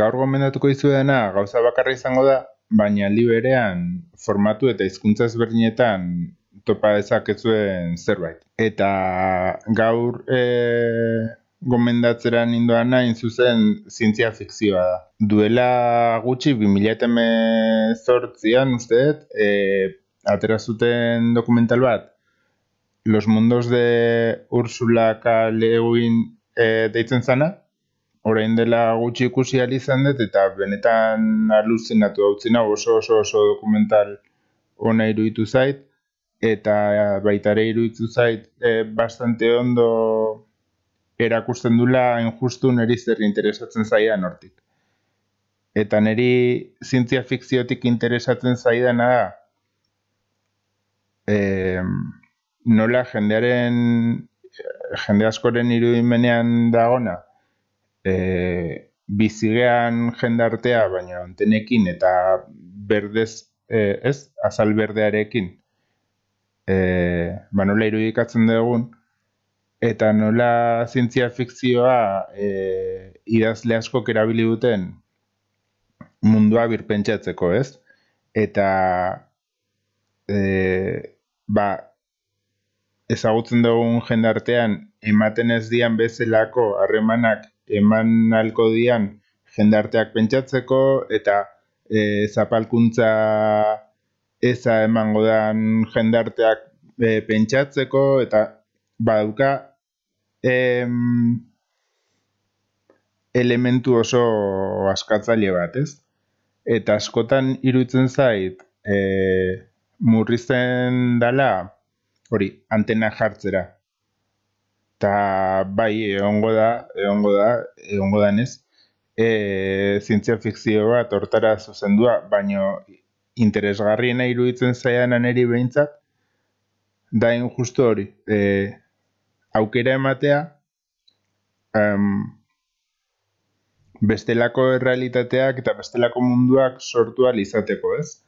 gaur gomendatuko izuedana gauza bakarra izango da, baina aldi berean formatu eta hizkuntza ezberdinetan topa dezakezuen zerbait. Eta gaur e, gomendatzeran indoan nahi zuzen zientzia fikzioa da. Duela gutxi 2018an usteet, e, atera zuten dokumental bat, Los mundos de Ursula K. Lewin e, deitzen zana, orain dela gutxi ikusi izan dut eta benetan aluzinatu hau zina oso oso oso dokumental ona iruditu zait eta baita ere iruditu zait e, bastante ondo erakusten dula injustu neri zer interesatzen zaidan hortik. Eta neri zientzia fikziotik interesatzen zaidana da e, nola jendearen jende askoren irudimenean dagona e, bizigean jendartea, baina antenekin eta berdez, e, ez, azal berdearekin, e, ba nola irudikatzen dugun, eta nola zientzia fikzioa e, idazle asko erabili duten mundua birpentsatzeko, ez? Eta e, ba, ezagutzen dugun jendartean ematen ez dian bezalako harremanak eman alko dian jendarteak pentsatzeko eta e, zapalkuntza eza emango dan jendarteak e, pentsatzeko eta baduka em, elementu oso askatzaile bat, ez? Eta askotan iruditzen zait e, murrizten dala hori antena jartzera eta bai egongo da, egongo da, egongo da nez, e, zientzia fikzio bat hortara zuzendua, baino interesgarriena iruditzen zaian aneri behintzat, da justu hori, e, aukera ematea, um, bestelako errealitateak eta bestelako munduak sortu izateko, ez?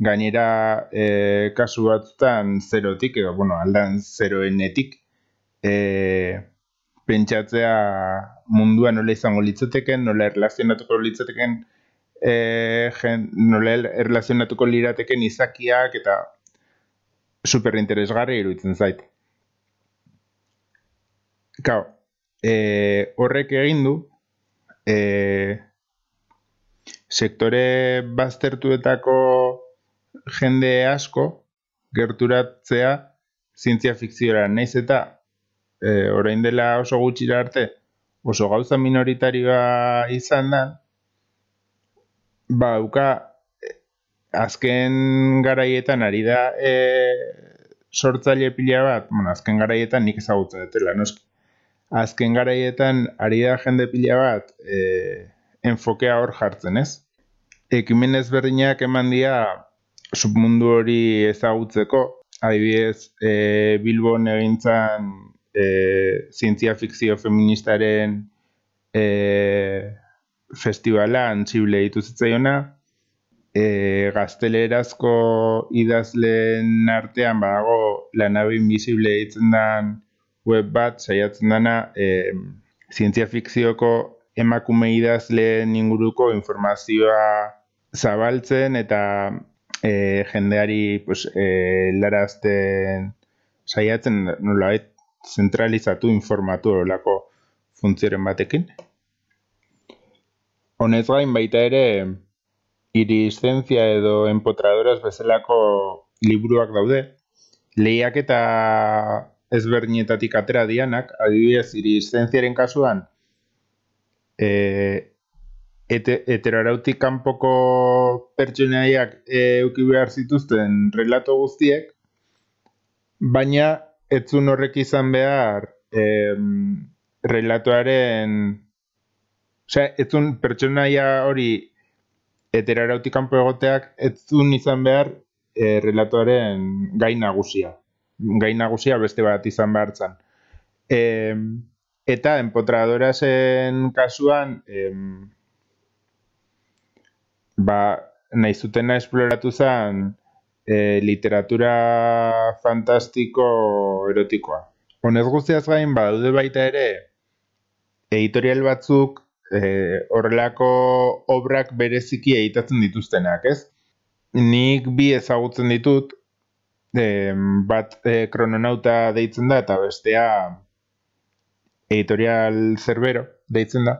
Gainera, e, kasu batzutan zerotik, edo, bueno, aldan zeroenetik, e, pentsatzea mundua nola izango litzateken, nola erlazionatuko litzateken, e, jen, nola erlazionatuko lirateken izakiak eta super interesgarri iruditzen zait. Kau, e, horrek egin du, e, sektore baztertuetako jende asko gerturatzea zientzia fikziora, naiz eta e, orain dela oso gutxira arte, oso gauza minoritarioa izan da, ba, uka, azken garaietan ari da e, sortzaile pila bat, bueno, azken garaietan nik ezagutzen dutela, noski. Azken garaietan ari da jende pila bat e, enfokea hor jartzen, ez? Ekimen ezberdinak eman dira submundu hori ezagutzeko, adibidez, e, Bilbon egintzan e, zientzia fikzio feministaren e, festivala antxible ditu zitzaiona, e, gaztelerazko idazleen artean badago lanabe invisible ditzen dan web bat, saiatzen dana e, zientzia fikzioko emakume idazleen inguruko informazioa zabaltzen eta e, jendeari pues, e, larazten saiatzen nolabait zentralizatu informatu horrelako funtzioren batekin. Honez gain baita ere, iriszentzia edo empotradoras bezalako liburuak daude, lehiak eta ezberdinetatik atera dianak, adibidez iriszentziaren kasuan, e, eterarautik kanpoko pertsonaiak euki behar zituzten relato guztiek, baina etzun horrek izan behar em, relatoaren osea, etzun pertsonaia hori eterarautik kanpo egoteak etzun izan behar e, relatoaren gai nagusia. Gai nagusia beste bat izan behar zan e, eta empotradorasen kasuan em, ba nahi zutena esploratu zen e, literatura fantastiko erotikoa. Honez guztiaz gain, badaude baita ere, editorial batzuk e, horrelako obrak bereziki egitatzen dituztenak, ez? Nik bi ezagutzen ditut, e, bat e, krononauta deitzen da, eta bestea editorial zerbero deitzen da.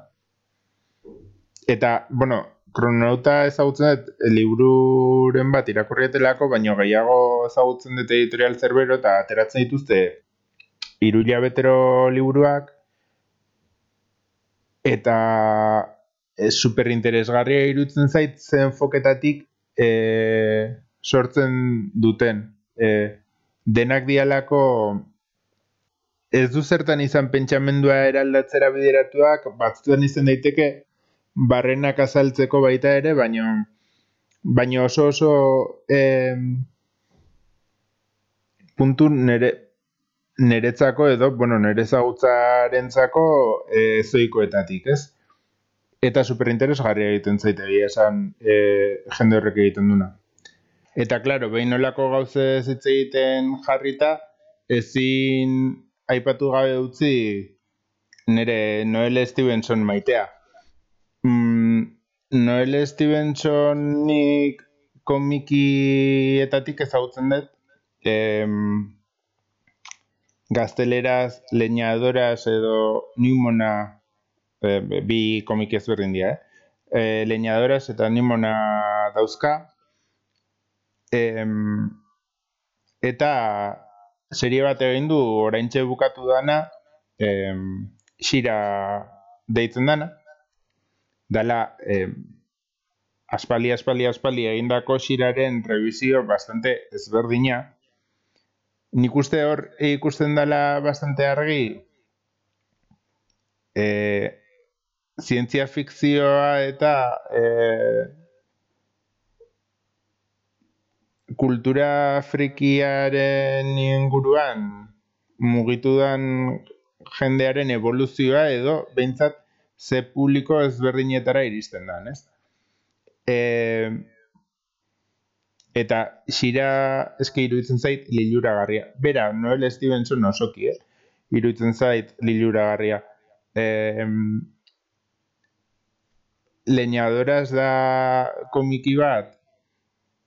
Eta, bueno, krononauta ezagutzen dut, libururen bat irakurrietelako, baina gehiago ezagutzen dut editorial zerbero, eta ateratzen dituzte irulia betero liburuak, eta e, super interesgarria irutzen zait zen foketatik e, sortzen duten. E, denak dialako ez du zertan izan pentsamendua eraldatzera bideratuak, batzutan izan daiteke barrenak azaltzeko baita ere, baino baino oso oso e, puntu nere neretzako edo, bueno, nere zagutzarentzako e, zoikoetatik, ez? Eta superinteresgarria egiten zaite esan e, jende horrek egiten duna. Eta, klaro, behin nolako gauze zitze egiten jarrita, ezin aipatu gabe utzi nire Noel Stevenson maitea. Noel Stevensonik komikietatik ezagutzen dut, gazteleraz leñadoras edo nimona e, bi komik ezberdin dira, eh? E, leñadoras eta nimona dauzka e, eta serie bat egin du oraintxe bukatu dana e, xira deitzen dana dala e, aspali, aspali, aspali egindako xiraren revizio bastante ezberdina. Nik uste hor ikusten dela bastante argi e, zientzia fikzioa eta e, kultura frikiaren inguruan mugitu dan jendearen evoluzioa edo behintzat ze publiko ezberdinetara iristen da, ez? E, Eta xira eske iruditzen zait liluragarria. Bera, Noel Stevenson osoki, eh? Iruditzen zait liluragarria. Eh, leñadoras da komiki bat.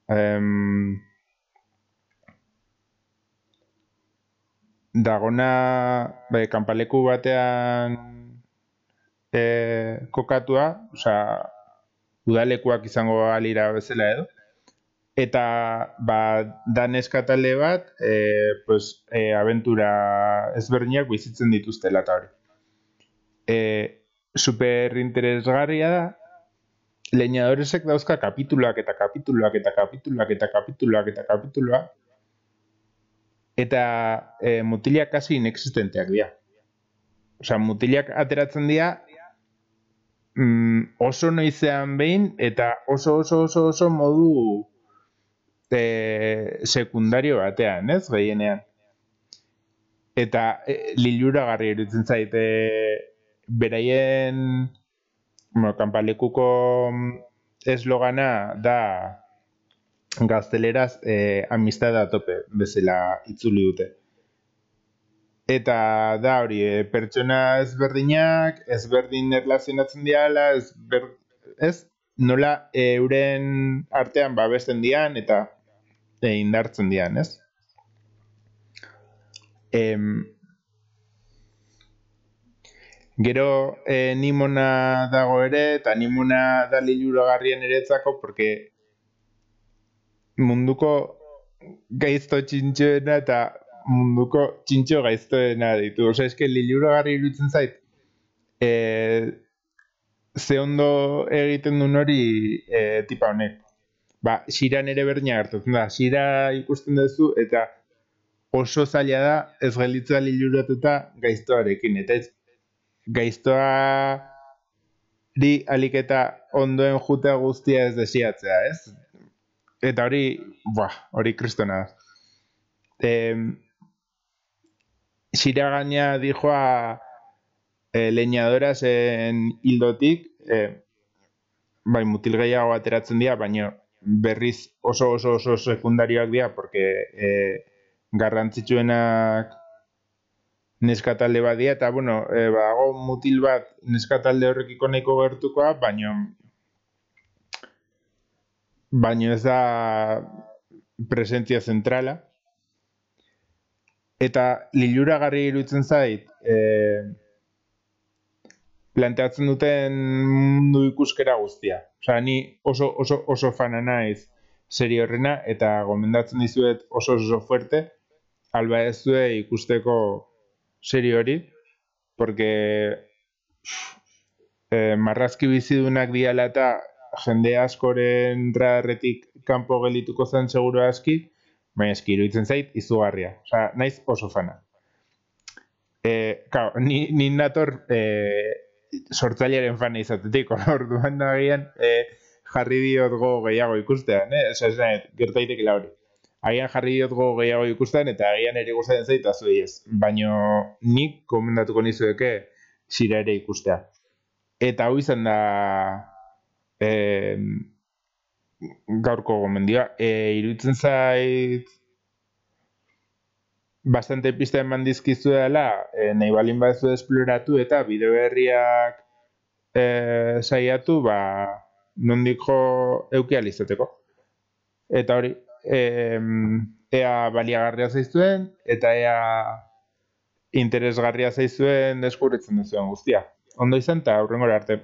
Eh, dagona bai, kanpaleku batean eh, kokatua, osea, udalekuak izango alira bezala edo eta ba daneska talde bat e, pues, e, aventura ezberdinak bizitzen dituzte lata hori. E, super interesgarria da leñadoresek dauzka kapituluak eta kapituluak eta kapituluak eta kapituluak eta kapituluak eta e, mutilak kasi inexistenteak dira. Osea, mutilak ateratzen dira mm, oso noizean behin eta oso oso oso oso modu e, sekundario batean, ez, gehienean. Eta e, lilura garri erutzen zaite beraien bueno, kanpalekuko eslogana da gazteleraz e, amistad tope bezala itzuli dute. Eta da hori, e, pertsona ezberdinak, ezberdin erlazionatzen diala, ezber, ez, nola euren artean babesten dian, eta e, indartzen dian, ez? Em, gero e, nimona dago ere, eta nimona da liluragarrien eretzako, porque munduko gaizto txintxoena eta munduko txintxo gaiztoena ditu. Osa, eske liluragarri irutzen zait, e, ze ondo egiten duen hori e, tipa honek ba, xiran ere berdina gertatzen da. Xira ikusten duzu eta oso zaila da ez gelditzea liluratuta gaiztoarekin. Eta ez gaiztoa di aliketa ondoen jutea guztia ez desiatzea, ez? Eta hori, buah, hori kristona da. E, xira gaina dijoa e, leñadoras en hildotik, e, bai, mutil gehiago ateratzen dira, baina berriz oso oso oso sekundarioak dira, porque e, garrantzitsuenak neskatalde bat dira, eta, bueno, e, badago mutil bat neskatalde horrekiko nahiko gertukoa, baino baino ez da presentzia zentrala. Eta lilura garri irutzen zait, e, planteatzen duten mundu ikuskera guztia. Osa, ni oso, oso, oso fana naiz seri horrena, eta gomendatzen dizuet oso oso fuerte, alba ez du ikusteko seri hori, porque eh, marrazki bizidunak diala eta jende askoren radarretik kanpo gelituko zen seguro aski, baina eski iruditzen zait izugarria. Osa, naiz oso fana. E, kao, ni, ni nator e, sortzailearen fana izatetik, orduan da gian, e, jarri diot go gehiago ikustean, eh? Osa, ez nahi, hori agian jarri diot go gehiago ikusten eta agian ere gustatzen zait azu ez. Baino nik komendatuko nizueke zira ere ikustea. Eta hau izan da e, gaurko gomendioa. E, iruditzen zait bastante pista eman dizkizu dela, e, nahi balin baduzu esploratu eta bide berriak e, saiatu, ba, nondik jo eukializateko. Eta hori, e, ea baliagarria zaizuen, eta ea interesgarria zaizuen deskubritzen duzuen guztia. Ondo izan, eta arte.